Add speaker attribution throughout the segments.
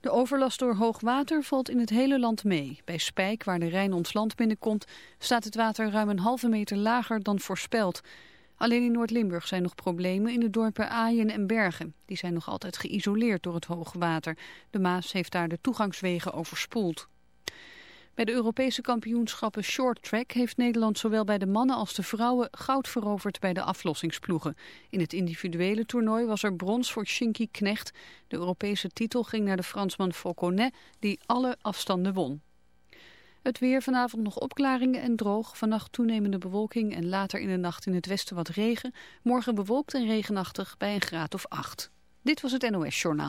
Speaker 1: De overlast door hoog water valt in het hele land mee. Bij Spijk, waar de Rijn ons land binnenkomt, staat het water ruim een halve meter lager dan voorspeld. Alleen in Noord-Limburg zijn nog problemen in de dorpen Aaien en Bergen. Die zijn nog altijd geïsoleerd door het hoge water. De Maas heeft daar de toegangswegen overspoeld. Bij de Europese kampioenschappen Short Track heeft Nederland zowel bij de mannen als de vrouwen goud veroverd bij de aflossingsploegen. In het individuele toernooi was er brons voor Shinky Knecht. De Europese titel ging naar de Fransman Fauconnet die alle afstanden won. Het weer vanavond nog opklaringen en droog. Vannacht toenemende bewolking en later in de nacht in het westen wat regen. Morgen bewolkt en regenachtig bij een graad of acht. Dit was het NOS Journaal.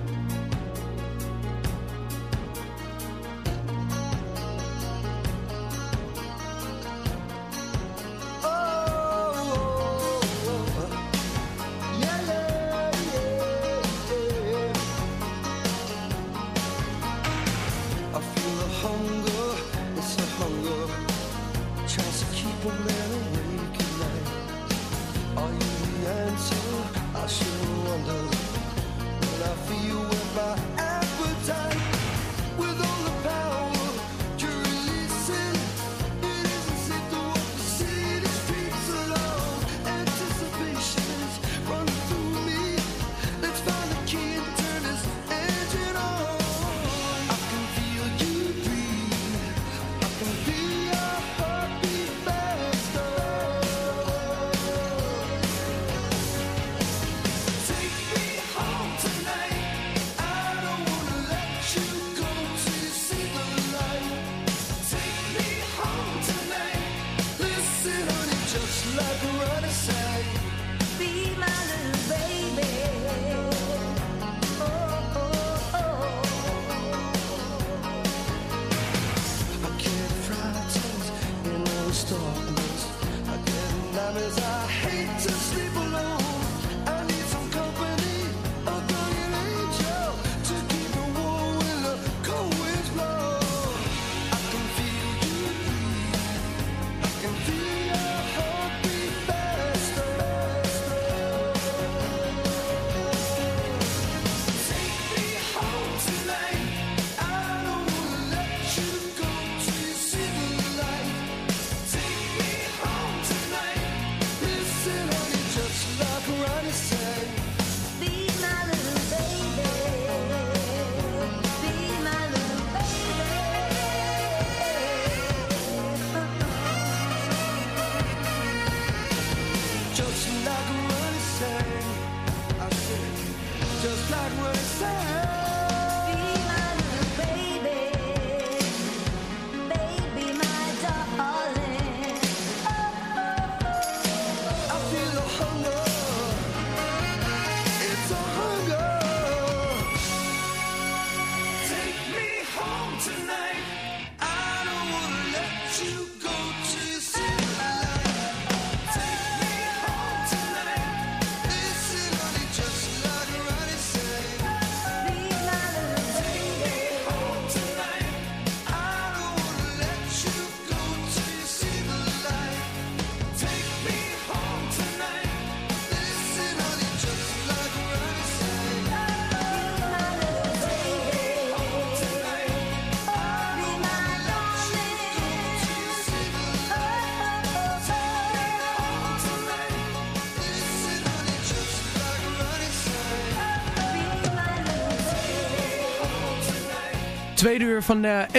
Speaker 2: Tweede uur van eh,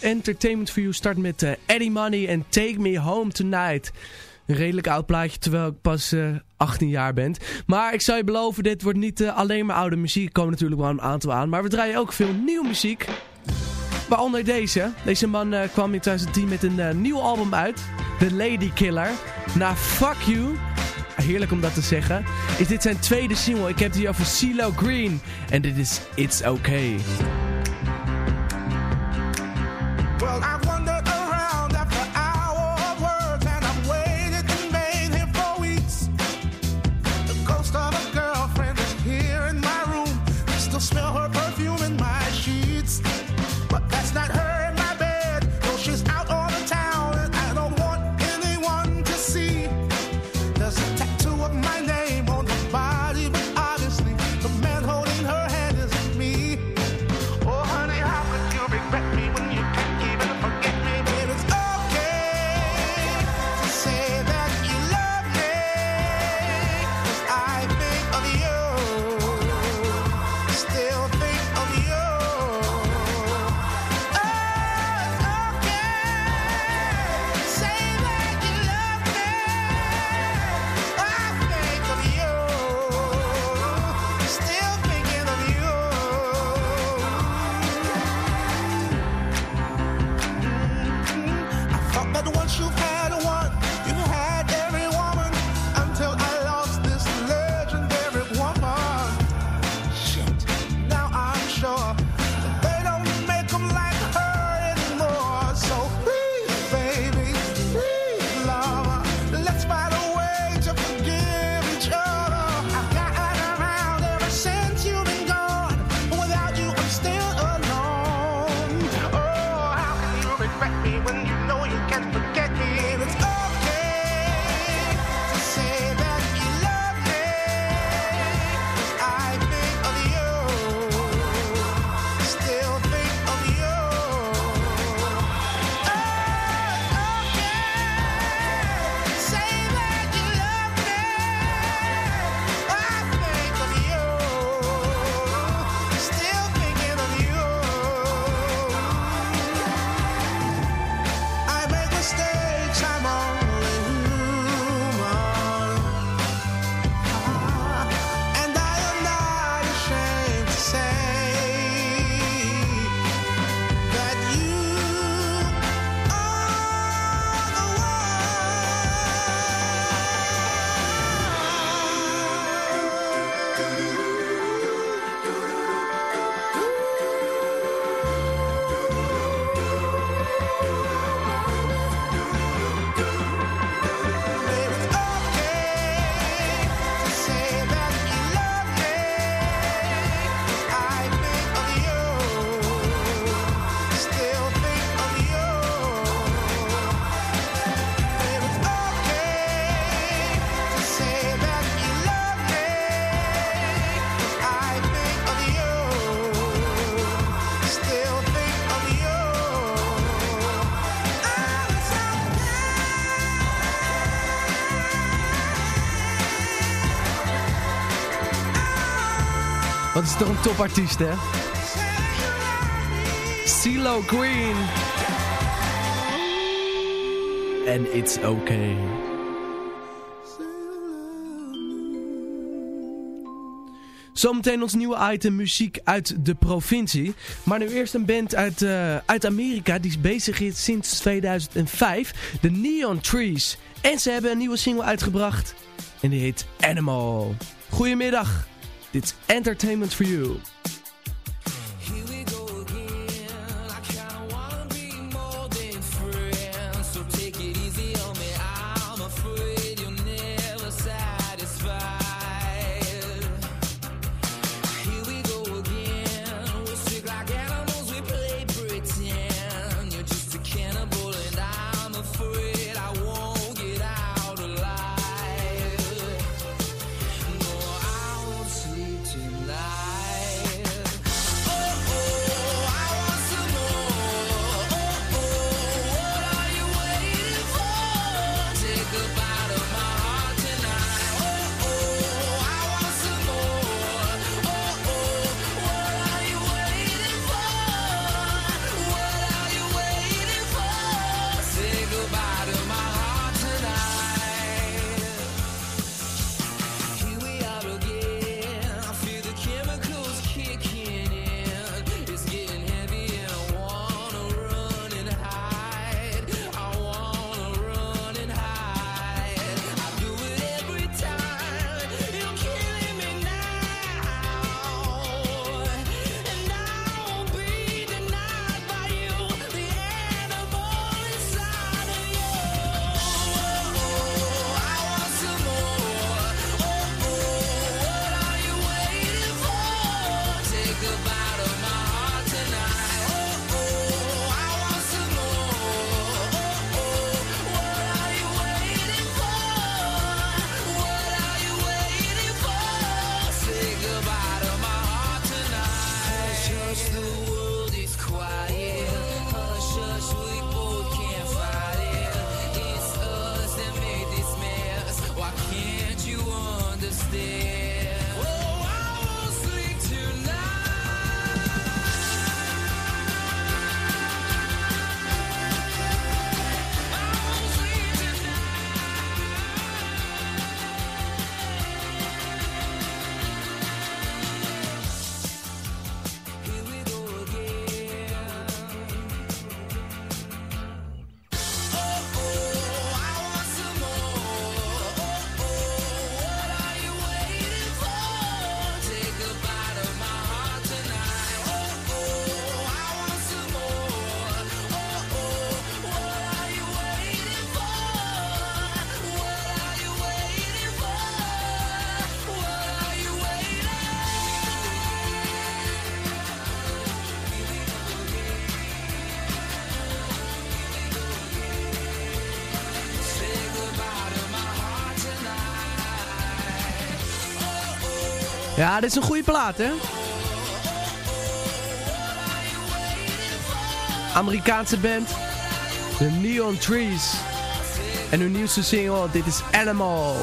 Speaker 2: Entertainment, for You start met uh, Eddie Money en Take Me Home Tonight. Een redelijk oud plaatje, terwijl ik pas eh, 18 jaar ben. Maar ik zou je beloven, dit wordt niet alleen maar oude muziek. Er komen natuurlijk wel een aantal aan. Maar we draaien ook veel nieuwe muziek. Waaronder deze. Deze man kwam in 2010 met een nieuw album uit. The Lady Killer. Na Fuck You heerlijk om dat te zeggen, is dit zijn tweede single. Ik heb die al over CeeLo Green. En dit is It's Okay.
Speaker 3: Dat is
Speaker 2: toch een topartiest, hè? CeeLo Green. And it's okay. Zometeen ons nieuwe item muziek uit de provincie. Maar nu eerst een band uit, eh, uit Amerika die bezig is sinds 2005. De Neon Trees. En ze hebben een nieuwe single uitgebracht. En die heet Animal. Goedemiddag. It's entertainment for you.
Speaker 3: Dit is een goede plaat, hè? Amerikaanse band. De Neon Trees. En hun nieuwste single, dit is Animal.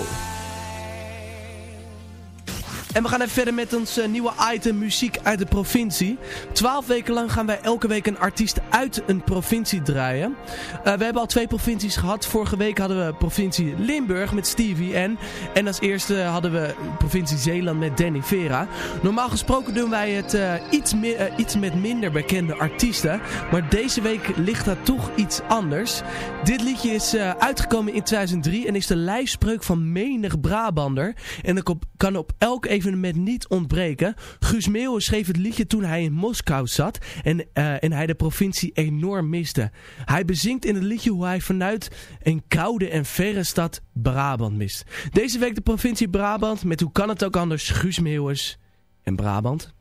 Speaker 3: En we gaan even verder met ons eh, nieuwe item muziek uit de provincie. Twaalf weken lang gaan wij elke week een artiest uit een provincie draaien. Eh, we hebben al twee provincies gehad. Vorige week hadden we provincie Limburg met Stevie N. En als eerste hadden we provincie Zeeland met Danny Vera. Normaal gesproken doen wij het eh, iets, iets met minder bekende artiesten. Maar deze week ligt dat toch iets anders. Dit liedje is uitgekomen in 2003 en is de lijfspreuk van menig Brabander. En op- kan op elk evenement niet ontbreken. Guus Meeuwen schreef het liedje toen hij in Moskou zat en, eh, en hij de provincie enorm miste. Hij bezingt in het liedje hoe hij vanuit een koude en verre stad Brabant mist. Deze week de provincie Brabant met hoe kan het ook anders Guus Meeuwers en Brabant.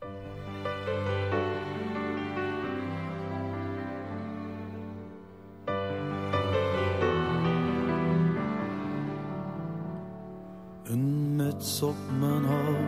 Speaker 4: Een muts op mijn hoofd,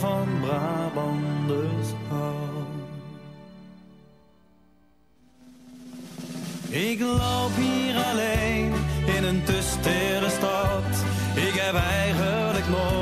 Speaker 4: Ik loop hier alleen in een te stad. Ik heb eigenlijk nooit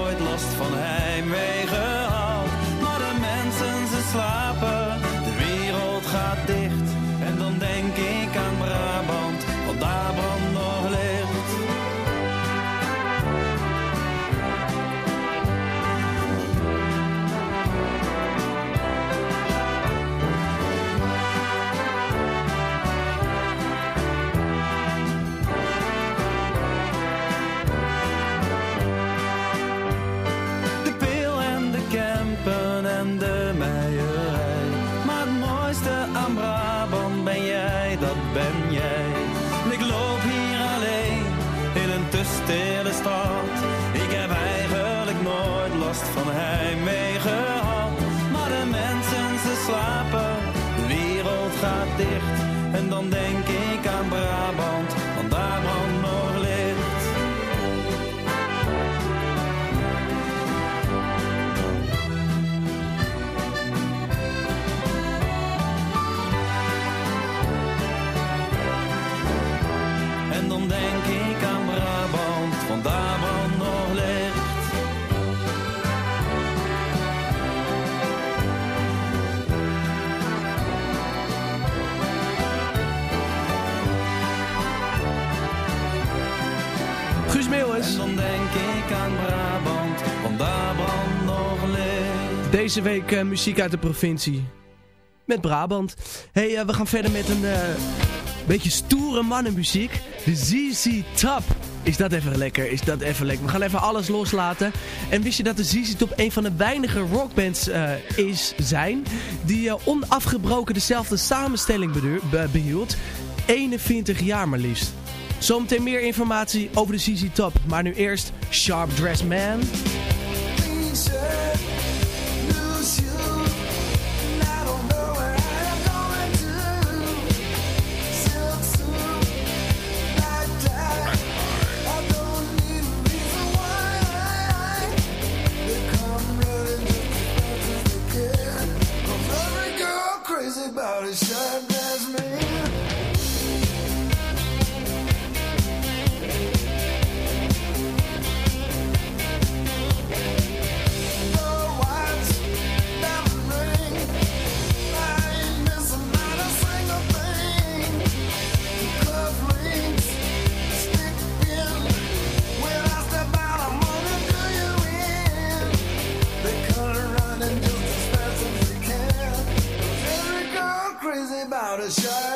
Speaker 3: Deze week eh, muziek uit de provincie. Met Brabant. hey, eh, we gaan verder met een eh, beetje stoere mannenmuziek. De ZZ Top. Is dat even lekker? Is dat even lekker? We gaan even alles loslaten. En wist je dat de ZZ Top een van de weinige rockbands is, zijn... die onafgebroken dezelfde samenstelling behield? 21 jaar maar liefst. Zometeen meer informatie over de ZZ Top. Maar nu eerst Sharp Dressed Man... shine.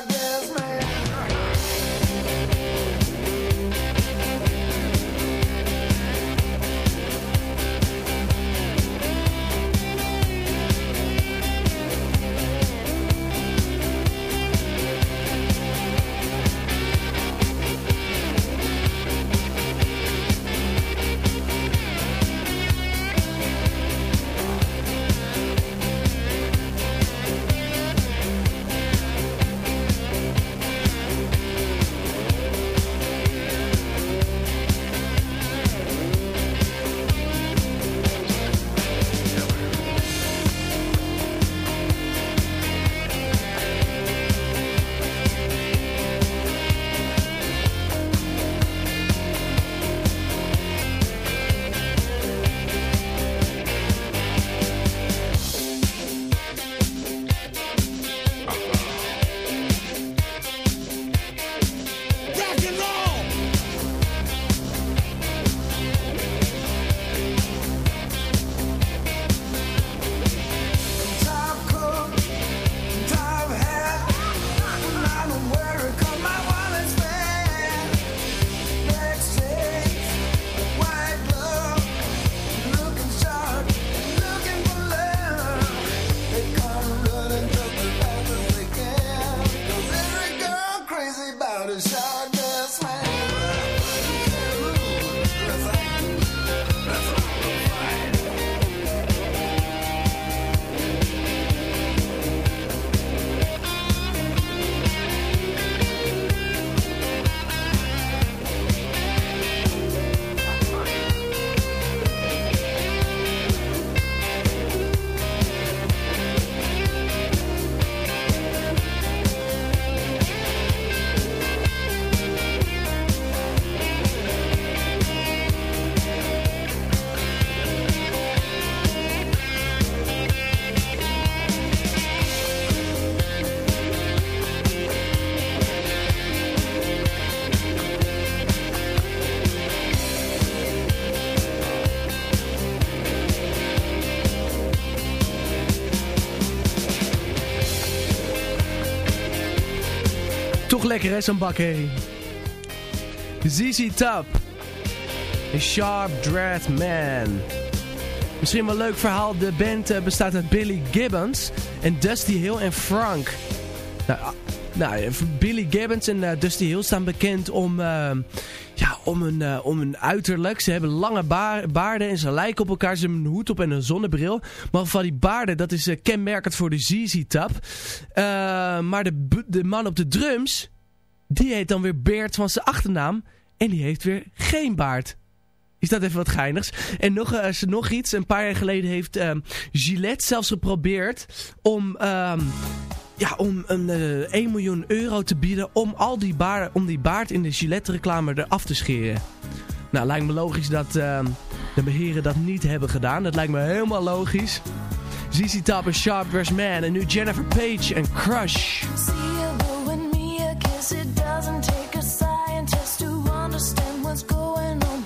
Speaker 3: Lekker hè, zo'n bak herrie. ZZ Top. A Sharp Dread Man. Misschien wel een leuk verhaal. De band eh, bestaat uit Billy Gibbons en Dusty Hill en Frank. Nou, ah, nou eh, Billy Gibbons en eh, Dusty Hill staan bekend om, eh, ja, om, hun, om hun uiterlijk. Ze hebben lange baar- baarden en ze lijken op elkaar. Ze hebben een hoed op en een zonnebril. Maar van die baarden, dat is kenmerkend voor de ZZ Top. Eh, maar de, de man op de drums, die heet dan weer Beert van zijn achternaam. En die heeft weer geen baard. Is dat even wat geinigs? En nog, er nog iets. Een paar jaar geleden heeft ehm, Gillette zelfs geprobeerd om, ehm, ja, om een eh 1 miljoen euro te bieden om, al die baard, om die baard in de Gillette reclame eraf te scheren. Nou, lijkt me logisch dat ehm, de beheren dat niet hebben gedaan. Dat lijkt me helemaal logisch. ZZ Top en Sharp Dressed Man en nu Jennifer Page en Crush.
Speaker 5: Doesn't take a scientist to understand what's going on,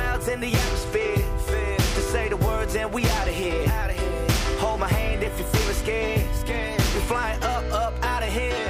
Speaker 6: clouds in the atmosphere. To say the words and we out of here. Hold my hand if you're feeling scared. We're flying up, up out of. Here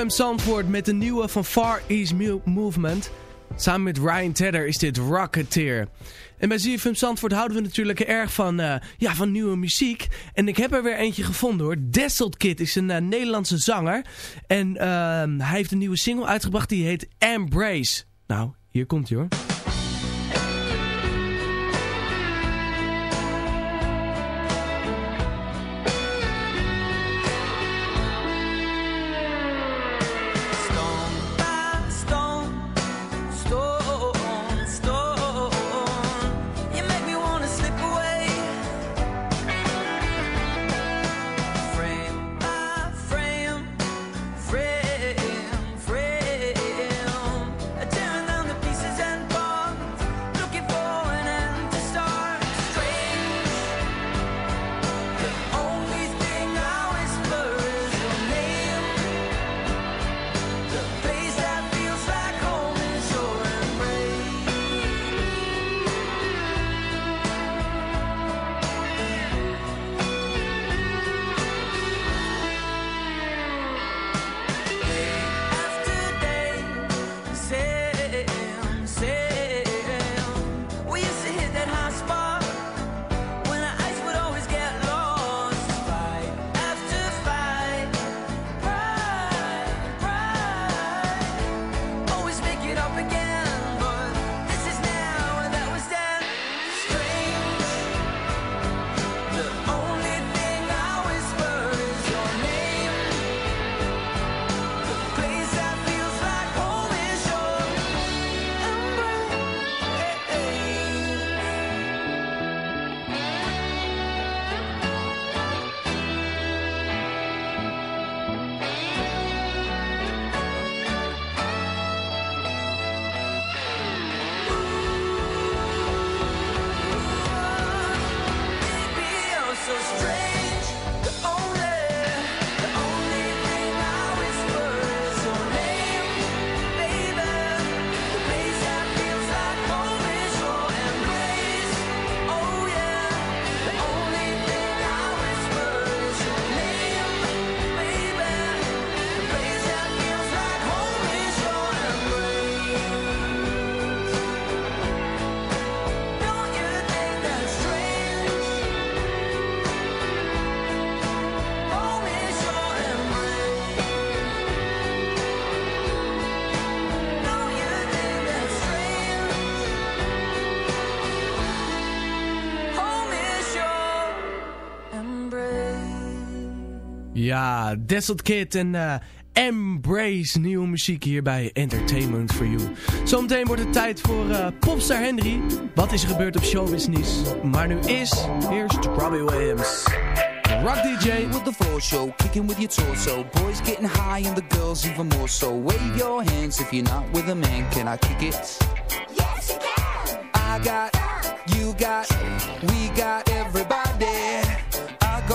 Speaker 3: ZFM Zandvoort met de nieuwe van Far East Movement. Samen met Ryan Tedder is dit Rocketeer. En bij ZFM Zandvoort houden we natuurlijk erg van, eh, ja, van nieuwe muziek. En ik heb er weer eentje gevonden hoor. Desselt Kid is een eh, Nederlandse zanger. En ehm, hij heeft een nieuwe single uitgebracht die heet Embrace. Nou, hier komt hij hoor. Ja, Desolate Kid en eh, Embrace nieuwe muziek hier bij Entertainment for You. Zometeen wordt het tijd voor eh, Popstar Henry. Wat is er gebeurd op Showbiz Nieuws? Maar nu is eerst Robbie Williams. Rock DJ.
Speaker 7: with the floor show, kicking with your torso. Boys getting high and the girls even more so. Wave your hands if you're not with a man. Can I kick it?
Speaker 8: Yes, you can.
Speaker 7: I got, you got, we got everybody.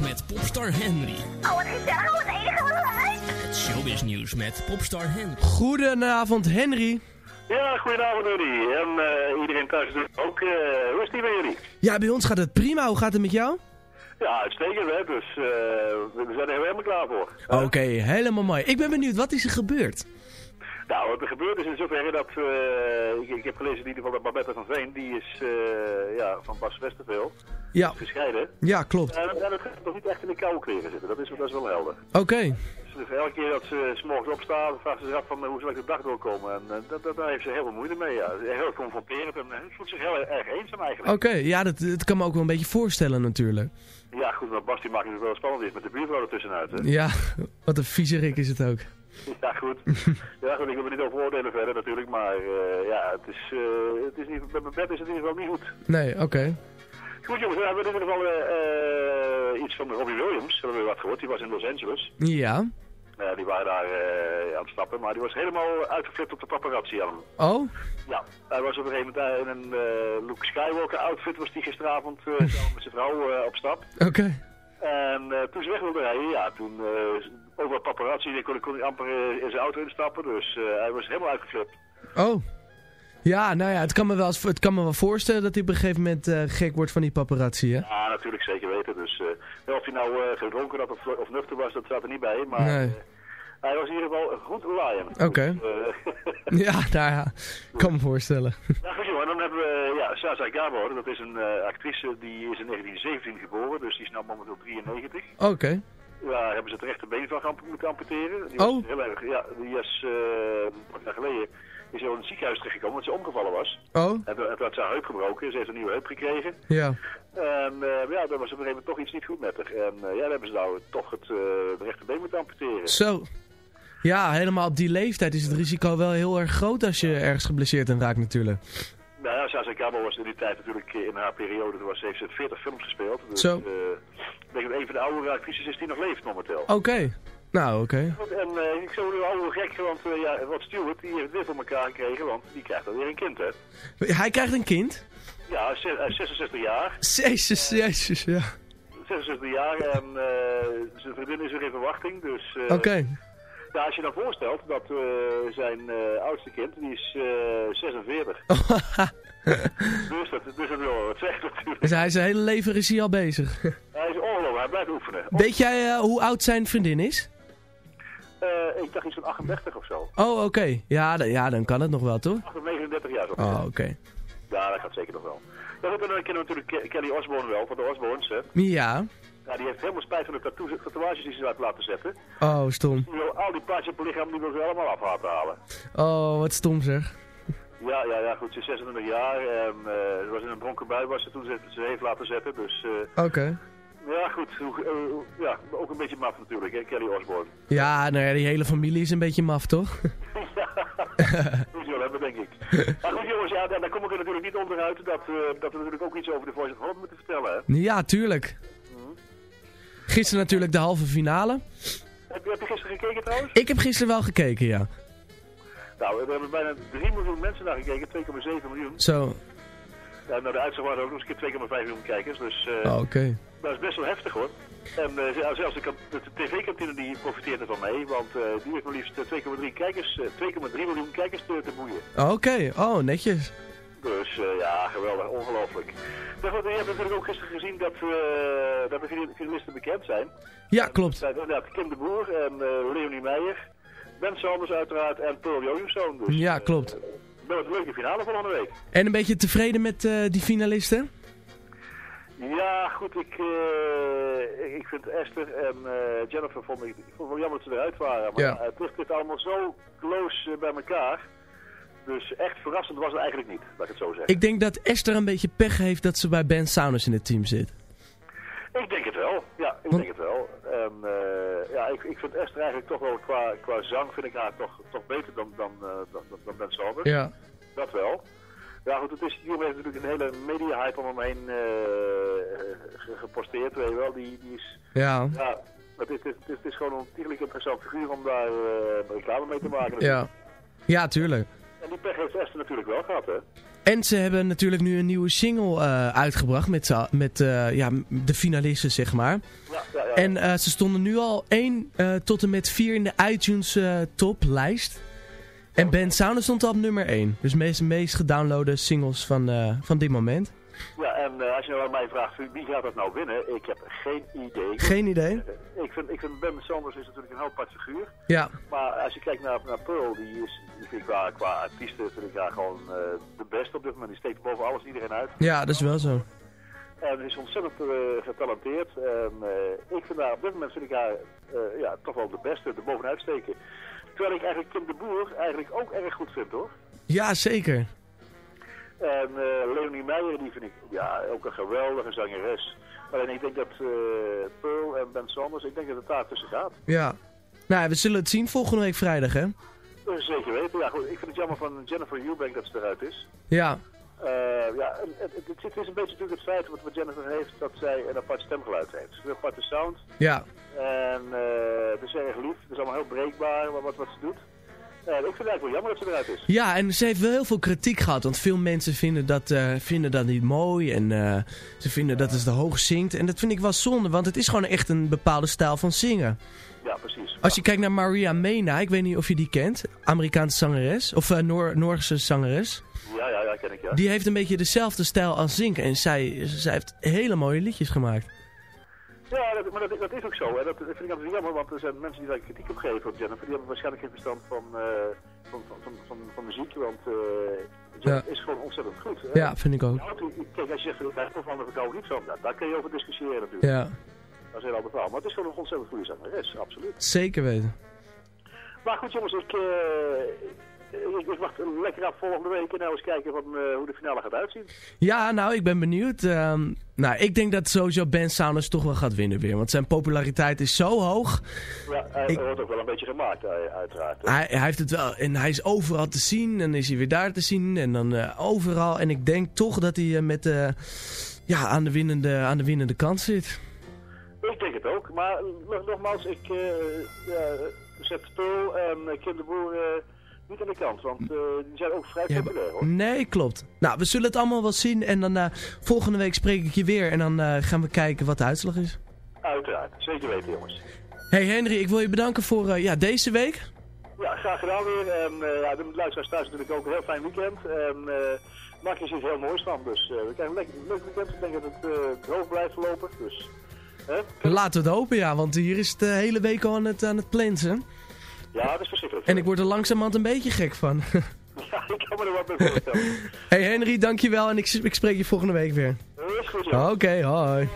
Speaker 9: Nieuws met popstar Henry.
Speaker 8: Oh, wat gezellig, wat enige wat leuk.
Speaker 9: Het showbiz nieuws met popstar Henry.
Speaker 3: Goedenavond Henry.
Speaker 10: Ja, goedenavond Rudy. En eh, iedereen thuis ook. eh, hoe is die bij jullie?
Speaker 3: Ja, bij ons gaat het prima. Hoe gaat het met jou?
Speaker 10: Ja, uitstekend hè. Dus eh, we zijn er helemaal klaar voor.
Speaker 3: Oké, helemaal mooi. Ik ben benieuwd, wat is er gebeurd?
Speaker 10: Nou, wat er gebeurd is in zoverre dat... eh, ik, ik heb gelezen in ieder geval dat Babette van Veen, die is eh, ja, van Bas Westerveel.
Speaker 3: Ja.
Speaker 10: Gescheiden.
Speaker 3: Ja, klopt.
Speaker 10: En, dat gaat toch niet echt in de koude kleren zitten. Dat is, dat is wel helder.
Speaker 3: Oké.
Speaker 10: Dus elke keer dat ze 's morgens opstaan, vraagt ze zich af van eh, hoe zal ik de dag doorkomen. En eh, dat, dat, daar heeft ze heel veel moeite mee. Ja. Heel confronterend en uh, voelt zich heel erg eenzaam eigenlijk.
Speaker 3: Oké, ja, dat, dat kan me ook wel een beetje voorstellen natuurlijk.
Speaker 10: Ja, goed, maar Bas die maakt het wel spannend is met de buurvrouw ertussenuit. Hè?
Speaker 3: Ja, wat een viezerik is het ook.
Speaker 10: Ja, goed. ja, goed, ik wil er niet over oordelen verder natuurlijk, maar eh, ja, het is, eh, het is niet, met mijn bed is het in ieder geval niet goed.
Speaker 3: Nee, oké.
Speaker 10: Goed jongens, we hebben in ieder geval eh, eh, iets van Robbie Williams, hebben we wat gehoord. Die was in Los Angeles.
Speaker 3: Ja.
Speaker 10: Eh, die waren daar eh, aan het stappen, maar die was helemaal uitgeflipt op de paparazzi aan hem.
Speaker 3: Oh?
Speaker 10: Ja, hij was op een gegeven moment in een Luke Skywalker outfit was die gisteravond samen met zijn vrouw op stap.
Speaker 3: Oké.
Speaker 10: En toen ze weg wilde rijden, ja, toen over paparazzi die kon, kon hij amper in zijn auto instappen. Dus hij was helemaal uitgeflipt.
Speaker 3: Oh. Ja, nou ja, het kan me wel, het kan me wel voorstellen dat hij op een gegeven moment eh, gek wordt van die paparazzi, hè?
Speaker 10: Ja, natuurlijk zeker weten. Dus eh, of hij nou eh, gedronken had of, of nuchter was, dat staat er niet bij. Maar
Speaker 3: Nee.
Speaker 10: hij was in ieder geval goed lion.
Speaker 3: Oké.
Speaker 10: Dus,
Speaker 3: Ja, nou ja, kan me voorstellen.
Speaker 10: Ja, goed en dan hebben we ja, Sasa Gabor, dat is een actrice die is in 1917 geboren, dus die is nou momenteel 93.
Speaker 3: Oké.
Speaker 10: Daar hebben ze het rechte van moeten amputeren. Die
Speaker 3: Oh.
Speaker 10: heel erg, ja, die is een paar jaar geleden is in het ziekenhuis terechtgekomen omdat ze omgevallen was.
Speaker 3: Oh?
Speaker 10: En toen en toen had ze haar heup gebroken, ze heeft een nieuwe heup gekregen.
Speaker 3: Ja.
Speaker 10: En eh, ja, daar was op een gegeven moment toch iets niet goed met haar. En eh, ja, dan hebben ze nou toch het uh, rechterbeen moeten amputeren.
Speaker 3: Zo. Ja, helemaal op die leeftijd is het risico wel heel erg groot als je ergens geblesseerd en raakt natuurlijk.
Speaker 10: Nou ja, Sasa Gabor was in die tijd natuurlijk in haar periode, toen was, heeft ze 40 films gespeeld. Dus,
Speaker 3: Zo.
Speaker 10: ik denk dat een van de oude actrices is die nog leeft momenteel.
Speaker 3: Oké. Nou, oké.
Speaker 10: Goed, En eh, ik zou nu al gek, want uh, ja, Rod Stewart die heeft weer voor elkaar gekregen, want die krijgt dan weer een kind, hè.
Speaker 3: Hij krijgt een kind?
Speaker 10: Ja, hij is hij is 66 jaar.
Speaker 3: Jezus, jezus, ja.
Speaker 10: 66 jaar en uh, zijn vriendin is weer in verwachting, dus...
Speaker 3: Oké.
Speaker 10: Ja, als je dan voorstelt dat zijn oudste kind, die is 46. dus dat, dus dat wil wat zeggen natuurlijk.
Speaker 3: Dus hij zijn hele leven is hij al bezig.
Speaker 10: hij is ongelooflijk, hij blijft oefenen.
Speaker 3: Weet jij uh, hoe oud zijn vriendin is?
Speaker 10: Uh, ik dacht iets van 38 of zo.
Speaker 3: Oh, oké. Okay. Ja, ja, dan kan het nog wel, toch?
Speaker 10: 39 jaar zo.
Speaker 3: Oh, oké. Okay.
Speaker 10: Ja, dat gaat zeker nog wel. Dan kennen we natuurlijk Kelly Osbourne wel, van de Osbournes, hè.
Speaker 3: Ja.
Speaker 10: Ja, die heeft helemaal spijt van de tatoeages die ze uit laten zetten.
Speaker 3: Oh, stom.
Speaker 10: Die wil al die plaatjes op het lichaam, die wil ze allemaal af laten halen.
Speaker 3: Oh, wat stom zeg.
Speaker 10: Ja, ja, ja, goed, ze is 26 jaar en uh, ze was in een dronken bui was ze toen ze, ze heeft laten zetten, dus... Uh,
Speaker 3: Oké. Okay.
Speaker 10: Ja, goed. Uh, ja, ook een beetje maf natuurlijk, hè, Kelly Osbourne.
Speaker 3: Ja, nou ja, die hele familie is een beetje maf, toch?
Speaker 10: ja, moet je wel hebben, denk ik. Maar goed, jongens, ja, daar, daar kom ik er natuurlijk niet onderuit dat, uh, dat we natuurlijk ook iets over de Voice of Holland moeten vertellen, hè?
Speaker 3: Ja, tuurlijk. Mm. Gisteren natuurlijk de halve finale.
Speaker 10: Heb je, heb je gisteren gekeken trouwens?
Speaker 3: Ik heb gisteren wel gekeken, ja.
Speaker 10: Nou, we hebben bijna 3 miljoen mensen naar gekeken, 2,7 miljoen.
Speaker 3: Zo.
Speaker 10: Ja, nou, de uitzag waren ook nog eens een keer 2,5 miljoen kijkers, dus... Uh,
Speaker 3: oh, oké. Okay.
Speaker 10: Dat is best wel heftig, hoor. En uh, zelfs de, de tv-kantine die profiteert ervan mee, want uh, die heeft maar liefst 2,3 kijkers, 2,3 miljoen kijkers te, te boeien.
Speaker 3: Oké, okay. oh, netjes.
Speaker 10: Dus ja, geweldig, ongelooflijk. Je hebt natuurlijk ook gisteren gezien dat, dat de finalisten bekend zijn.
Speaker 3: Ja, klopt.
Speaker 10: Dat zijn Kim de Boer en Leonie Meijer. Ben Sanders uiteraard en Paul Jojoenszoon. Dus,
Speaker 3: ja, klopt.
Speaker 10: Dat een leuke finale volgende week.
Speaker 3: En een beetje tevreden met die finalisten?
Speaker 10: Ja, goed. Ik, uh, ik vind Esther en uh, Jennifer vond ik, ik vond het wel jammer dat ze eruit waren. Maar
Speaker 3: ja.
Speaker 10: het ligt allemaal zo close bij elkaar. Dus echt verrassend was het eigenlijk niet, laat ik het zo zeggen.
Speaker 3: Ik denk dat Esther een beetje pech heeft dat ze bij Ben Saunders in het team zit.
Speaker 10: Ik denk het wel, ja, ik denk het wel. En uh, ja, ik, ik vind Esther eigenlijk toch wel qua, qua zang vind ik haar toch, toch beter dan, dan, uh, dan, dan Ben Saunders.
Speaker 3: Ja.
Speaker 10: Dat wel. Ja goed, het is, heeft natuurlijk een hele media-hype om hem heen uh, geposteerd, weet je wel. Die, die is...
Speaker 3: Ja.
Speaker 10: Ja, het is, het is, het is gewoon een ontiegelijk interessant figuur om daar reclame mee te maken.
Speaker 3: Ja. Ja, tuurlijk.
Speaker 10: En die pech heeft Esther natuurlijk wel gehad, hè.
Speaker 3: En ze hebben natuurlijk nu een nieuwe single uh, uitgebracht met, met uh, ja, de finalisten, zeg maar.
Speaker 10: Ja, ja, ja.
Speaker 3: En uh, ze stonden nu al 1 tot en met 4 in de iTunes toplijst. En Ben Saunders stond al op nummer 1. Dus de meest, meest gedownloade singles van, van dit moment.
Speaker 10: Ja, en uh, als je nou aan mij vraagt wie gaat dat nou winnen, ik heb geen idee.
Speaker 3: Geen idee?
Speaker 10: Ik vind, ik vind Ben Sanders is natuurlijk een heel apart figuur.
Speaker 3: Ja.
Speaker 10: Maar als je kijkt naar, naar Pearl, die is die vind ik qua, qua artiesten vind ik haar gewoon uh, de beste op dit moment. Die steekt boven alles iedereen uit.
Speaker 3: Ja, dat is wel zo.
Speaker 10: En is ontzettend eh, getalenteerd. En eh, ik vind haar, op dit moment vind ik haar eh, ja, toch wel de beste, de bovenuit steken. Terwijl ik eigenlijk Kim de Boer eigenlijk ook erg goed vind hoor.
Speaker 3: Ja, zeker.
Speaker 10: En eh, Leonie Meijer, die vind ik ja, ook een geweldige zangeres. Alleen ik denk dat eh, Pearl en Ben Sanders, ik denk dat het daar tussen gaat.
Speaker 3: Ja. Nou, we zullen het zien volgende week vrijdag, hè?
Speaker 10: Is zeker weten. Ja, goed, ik vind het jammer van Jennifer Eubank dat ze eruit is.
Speaker 3: Ja.
Speaker 10: Eh, ja, het, het, het is een beetje natuurlijk het feit wat, wat Jennifer heeft, dat zij een apart stemgeluid heeft. Een aparte sound.
Speaker 3: Ja.
Speaker 10: En eh, het is erg lief. Het is allemaal heel breekbaar wat, wat, ze doet. Eh, ik vind het eigenlijk wel jammer dat ze eruit is.
Speaker 3: Ja, en ze heeft wel heel veel kritiek gehad. Want veel mensen vinden dat, vinden dat niet mooi. En ze vinden dat het te hoog zingt. En dat vind ik wel zonde. Want het is gewoon echt een bepaalde stijl van zingen.
Speaker 10: Ja, precies.
Speaker 3: Als je kijkt naar Maria Mena. Ik weet niet of je die kent. Amerikaanse zangeres. Of uh, Noor Noorse zangeres.
Speaker 10: Ja, ja, ja, ken ik, ja.
Speaker 3: Die heeft een beetje dezelfde stijl als zingen. En zij, zij heeft hele mooie liedjes gemaakt.
Speaker 10: Ja, dat, maar dat, dat is ook zo. En dat, dat vind ik altijd jammer, want er zijn mensen die daar kritiek op geven op Jennifer. Die hebben waarschijnlijk geen verstand van, eh, van, van, van, muziek, want eh Jennifer is gewoon ontzettend goed. hè.
Speaker 3: Ja, vind ik ook.
Speaker 10: Ja, kijk, als je zegt, of van de niet van, nou, daar kun je over discussiëren natuurlijk.
Speaker 3: Ja,
Speaker 10: Dat is heel ander verhaal. Maar het is gewoon een ontzettend goede zangeres, absoluut.
Speaker 3: zeker weten.
Speaker 10: Maar goed jongens, ik, eh, ik, ik wacht lekker af volgende week en nou eens kijken van, eh, hoe de finale gaat uitzien.
Speaker 3: Ja, nou, ik ben benieuwd. Ehm, nou, ik denk dat sowieso Ben Saunders toch wel gaat winnen weer. Want zijn populariteit is zo hoog.
Speaker 10: Ja, hij
Speaker 3: Ik-
Speaker 10: wordt ook wel een beetje gemaakt, eh, uiteraard.
Speaker 3: Hij, hij heeft het wel. En hij is overal te zien. En dan is hij weer daar te zien. En dan eh, overal. En ik denk toch dat hij eh, met, eh, ja, aan, de winnende, aan de winnende kant zit.
Speaker 10: Ik denk het ook, maar nog- nogmaals, ik eh, ja, zet Pearl en eh, Kim de Boer eh, niet aan de kant, want eh, die zijn ook vrij populair hoor.
Speaker 3: Nee, klopt. Nou, we zullen het allemaal wel zien. En dan eh, volgende week spreek ik je weer. En dan eh, gaan we kijken wat de uitslag is.
Speaker 10: Uiteraard, zeker weten jongens.
Speaker 3: Hey Henry, ik wil je bedanken voor ja, deze week.
Speaker 10: Ja, graag gedaan weer. En ja, de luisteraars thuis natuurlijk ook een heel fijn weekend. En maak je heel moois van. Dus we krijgen een lekker, leuk weekend. Ik denk dat het droog blijft verlopen. Dus, hè?
Speaker 3: Laten we het hopen, ja. Want hier is het de hele week al aan het, aan het plensen.
Speaker 10: Ja, dat is verschrikkelijk.
Speaker 3: En ik word er langzamerhand een beetje gek van.
Speaker 10: Ja, ik kan me er wat bij voorstellen.
Speaker 3: hey Henry, dankjewel. En ik, ik spreek je volgende week weer.
Speaker 10: Is goed,
Speaker 3: Oké,
Speaker 10: joh.
Speaker 3: hoi.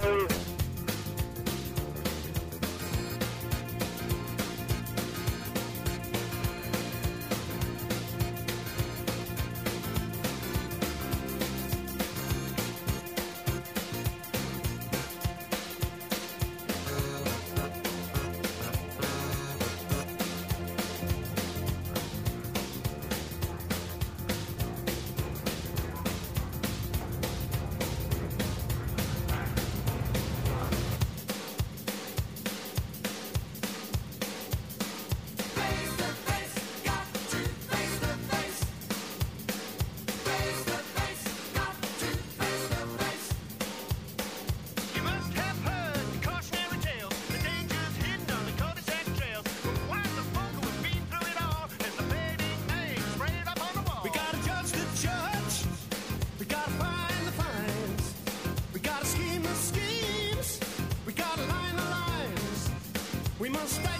Speaker 11: must stay.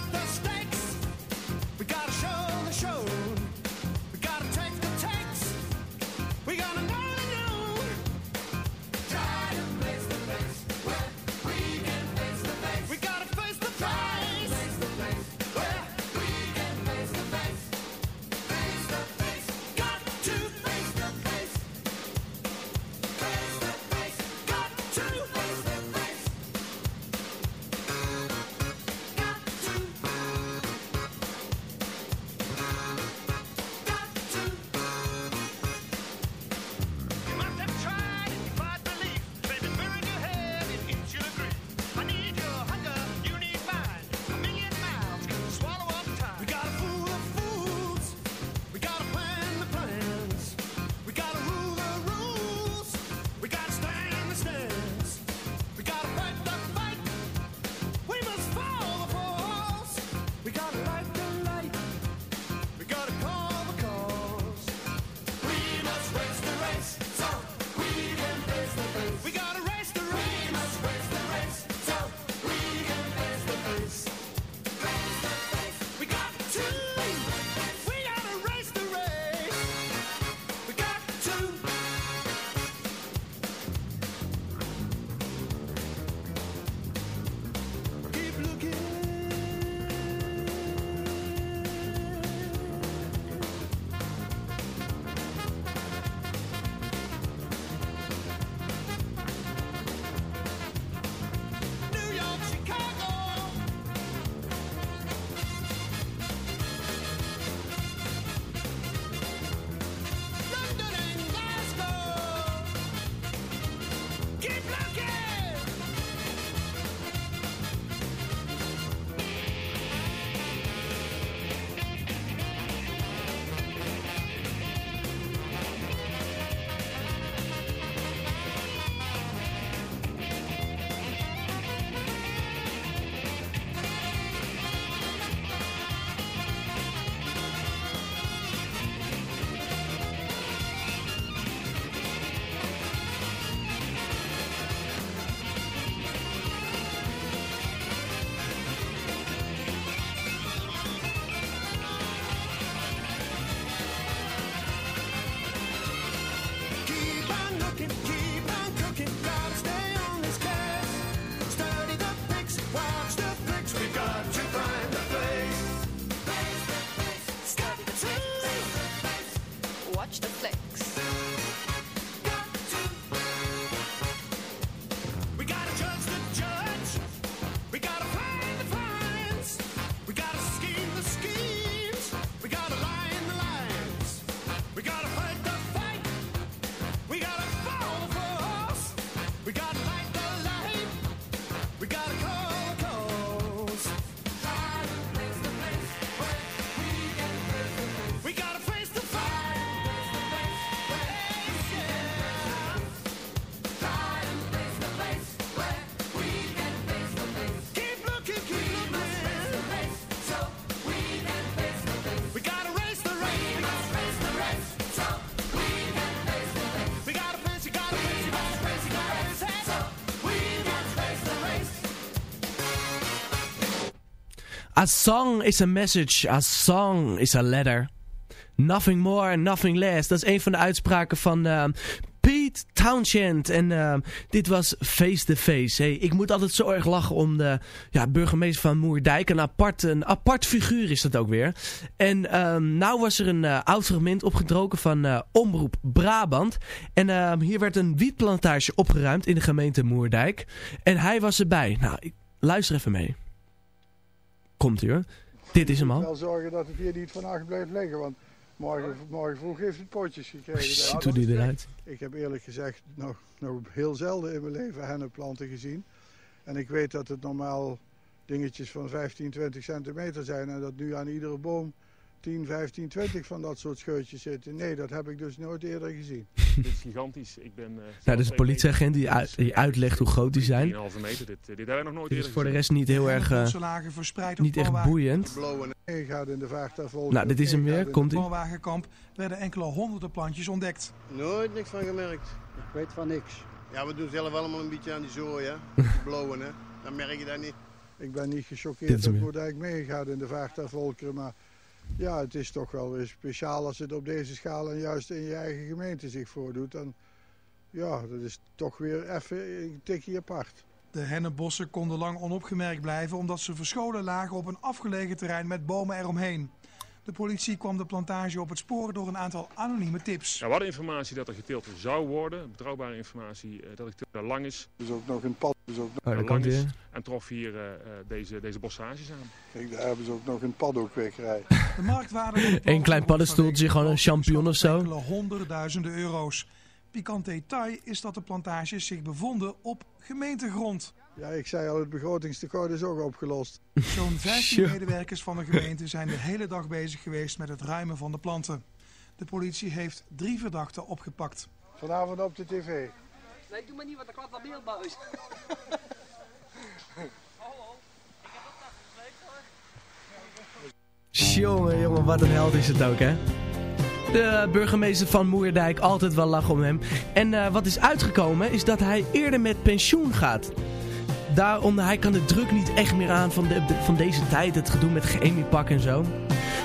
Speaker 3: A song is a message, a song is a letter. Nothing more, nothing less. Dat is een van de uitspraken van uh, Pete Townshend. En uh, dit was Face to Face. Hey, ik moet altijd zo erg lachen om de ja, burgemeester van Moerdijk. Een apart, een apart figuur is dat ook weer. En um, nou was er een uh, oud fragment opgedroken van uh, Omroep Brabant. En uh, hier werd een wietplantage opgeruimd in de gemeente Moerdijk. En hij was erbij. Nou, ik, luister even mee. Komt hoor. Dit is hem
Speaker 12: Ik
Speaker 3: al.
Speaker 12: moet wel zorgen dat het hier niet vannacht blijft liggen, want morgen, morgen vroeg heeft het potjes gekregen.
Speaker 3: Ziet
Speaker 12: Ja,
Speaker 3: hoe die eruit.
Speaker 12: Ik heb eerlijk gezegd nog, nog heel zelden in mijn leven hennenplanten gezien. En ik weet dat het normaal dingetjes van 15, 20 centimeter zijn en dat nu aan iedere boom 10, 15, 20 van dat soort scheutjes zitten. Nee, dat heb ik dus nooit eerder gezien.
Speaker 13: Dit is gigantisch. Ik ben... eh,
Speaker 3: Nou, dat is een politieagent die, uit- die uitlegt hoe groot die zijn.
Speaker 13: 3,5 meter. Dit, dit hebben we nog nooit
Speaker 3: Dit is
Speaker 13: eerder
Speaker 3: voor de rest niet heel erg... eh, niet echt boeiend.
Speaker 12: Nee, gaat in de.
Speaker 3: Nou, dit is hem weer. Komt ie.
Speaker 14: het woonwagenkamp werden enkele honderden plantjes ontdekt.
Speaker 15: Nooit niks van gemerkt. Ik weet van niks. Ja, we doen zelf allemaal een beetje aan die zooi, hè. Blowen, hè. Dan merk je dat niet.
Speaker 12: Ik ben niet
Speaker 15: Dit
Speaker 12: gechoqueerd dat. Moerdijk meegaat in de vaartuigvolkeren, maar ja, het is toch wel weer speciaal als het op deze schaal en juist in je eigen gemeente zich voordoet. Dan, ja, dat is toch weer even een tikje apart.
Speaker 14: De hennenbossen konden lang onopgemerkt blijven omdat ze verscholen lagen op een afgelegen terrein met bomen eromheen. De politie kwam de plantage op het spoor door een aantal anonieme tips.
Speaker 13: Ja, we hadden informatie dat er geteeld zou worden. Betrouwbare informatie eh, dat het teelt lang is.
Speaker 12: Dus ook nog een pad. Dus ook nog...
Speaker 3: daar
Speaker 13: lang is. En trof hier eh, eh, deze, deze bossages aan.
Speaker 12: Kijk, daar hebben ze ook nog een paddockwekerij.
Speaker 14: De marktwaarde
Speaker 3: Eén klein paddenstoeltje, gewoon een champignon of zo.
Speaker 14: honderdduizenden euro's. Pikant detail is dat de plantages zich bevonden op gemeentegrond.
Speaker 12: Ja, ik zei al, het begrotingstekort is ook opgelost.
Speaker 14: Zo'n 15
Speaker 12: Sure.
Speaker 14: medewerkers van de gemeente zijn de hele dag bezig geweest met het ruimen van de planten. De politie heeft drie verdachten opgepakt.
Speaker 12: Vanavond op de tv.
Speaker 16: Nee, doe maar niet, want dan klapt dat beeldbuis.
Speaker 3: Jongen, jongen, wat een held is het ook, hè? De burgemeester van Moerdijk, altijd wel lachen om hem. En eh, wat is uitgekomen, is dat hij eerder met pensioen gaat. Daarom, hij kan de druk niet echt meer aan van, de, van deze tijd, het gedoe met chemiepak en zo.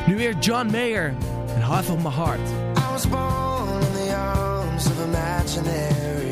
Speaker 3: Nu weer John Mayer, Half of My Heart.
Speaker 17: I was born in the arms of imaginary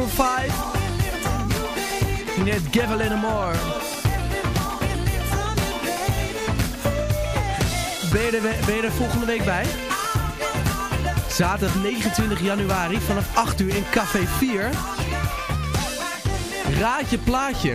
Speaker 3: Maroon 5. Net Give a ben je er volgende week bij? Zaterdag 29 januari vanaf 8 uur in Café 4. Raad je plaatje.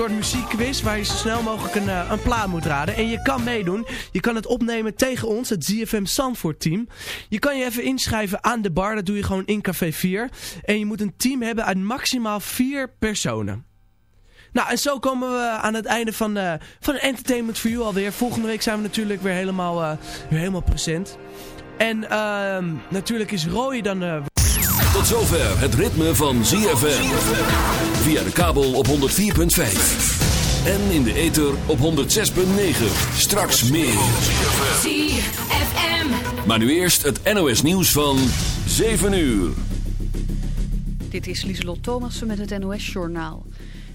Speaker 3: Soort muziekquiz waar je zo snel mogelijk een, eh, een plaat moet raden. En je kan meedoen. Je kan het opnemen tegen ons, het ZFM Zandvoort team. Je kan je even inschrijven aan de bar. Dat doe je gewoon in Café 4. En je moet een team hebben uit maximaal vier personen. Nou, en zo komen we aan het einde van, eh van Entertainment for You alweer. Volgende week zijn we natuurlijk weer helemaal, eh, weer helemaal present. En ehm, natuurlijk is Roy dan...
Speaker 18: Tot zover het ritme van ZFM. Via de kabel op 104.5. En in de ether op 106.9. Straks meer.
Speaker 1: ZFM.
Speaker 18: Maar nu eerst het NOS nieuws van 7 uur.
Speaker 1: Dit is Lieselot Thomassen met het NOS-journaal.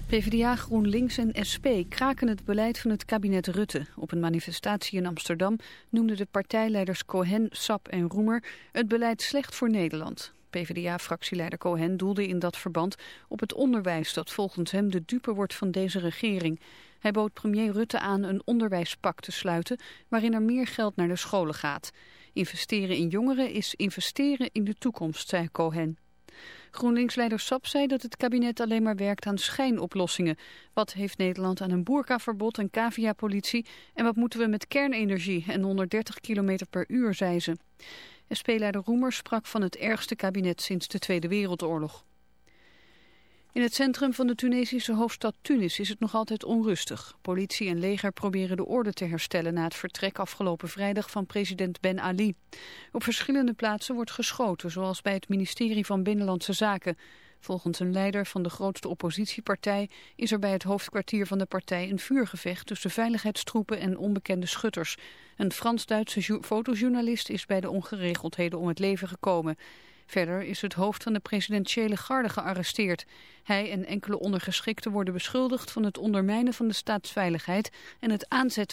Speaker 1: PvdA, GroenLinks en SP kraken het beleid van het kabinet Rutte. Op een manifestatie in Amsterdam noemden de partijleiders Cohen, Sap en Roemer het beleid slecht voor Nederland. PvdA-fractieleider Cohen doelde in dat verband op het onderwijs dat volgens hem de dupe wordt van deze regering. Hij bood premier Rutte aan een onderwijspak te sluiten waarin er meer geld naar de scholen gaat. Investeren in jongeren is investeren in de toekomst, zei Cohen. GroenLinks-leider Sap zei dat het kabinet alleen maar werkt aan schijnoplossingen. Wat heeft Nederland aan een boerkaverbod en cavia-politie? En wat moeten we met kernenergie en 130 km per uur, zei ze. SP-leider Roemer sprak van het ergste kabinet sinds de Tweede Wereldoorlog. In het centrum van de Tunesische hoofdstad Tunis is het nog altijd onrustig. Politie en leger proberen de orde te herstellen na het vertrek afgelopen vrijdag van president Ben Ali. Op verschillende plaatsen wordt geschoten, zoals bij het ministerie van Binnenlandse Zaken. Volgens een leider van de grootste oppositiepartij is er bij het hoofdkwartier van de partij een vuurgevecht tussen veiligheidstroepen en onbekende schutters. Een Frans-Duitse jo- fotojournalist is bij de ongeregeldheden om het leven gekomen. Verder is het hoofd van de presidentiële garde gearresteerd. Hij en enkele ondergeschikten worden beschuldigd van het ondermijnen van de staatsveiligheid en het aanzetten